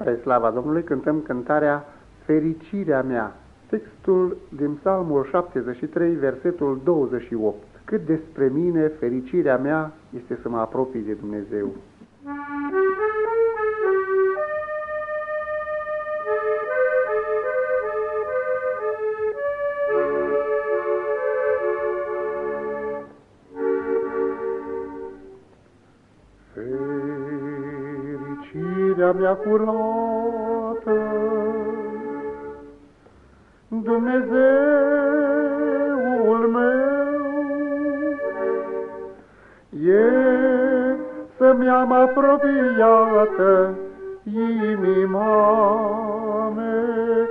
Spre slava Domnului cântăm cântarea Fericirea mea, textul din Psalmul 73, versetul 28. Cât despre mine, fericirea mea este să mă apropii de Dumnezeu. Fericirea mea curată, Dumnezeul meu, e să-mi am apropiată inima mereu.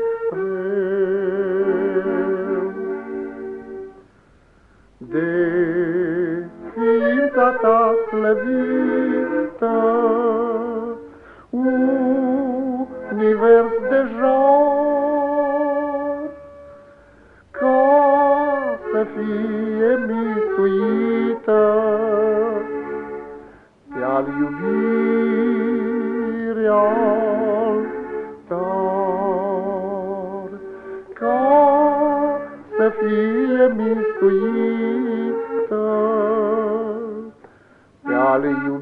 De ființa ta slăvită, univers de jar, ca să fie mituită pe-al iubirea altar, ca să fie mituită pe-al iubirea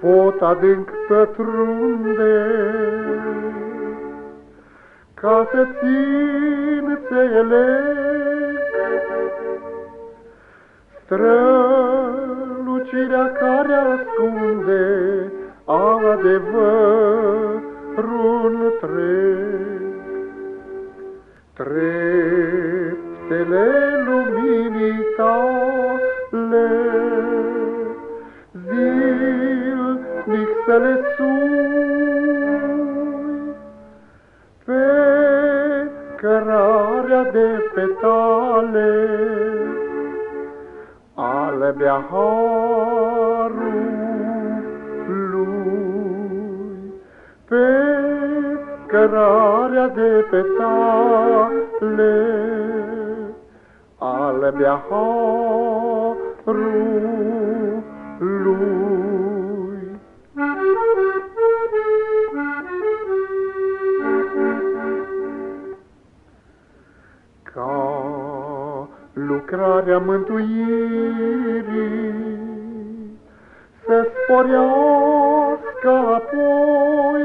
pot adânc pătrunde, ca să țin înțeleg strălucirea care ascunde adevărul întreg. Treptele de petale, albea harul lui, pe cărarea de petale, albea harul lucrarea mântuirii să sporească apoi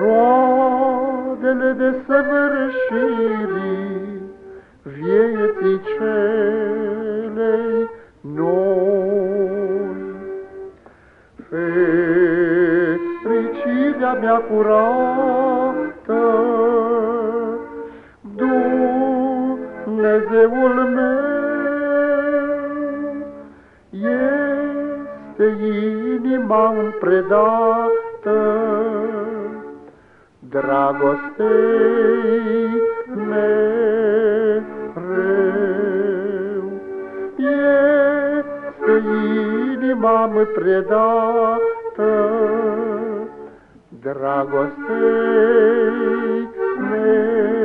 roadele de săvârșirii vieții celei noi. Fericirea mea curată, Dumnezeul meu, este inima predată dragostei mereu. Este inima predată dragostei mereu.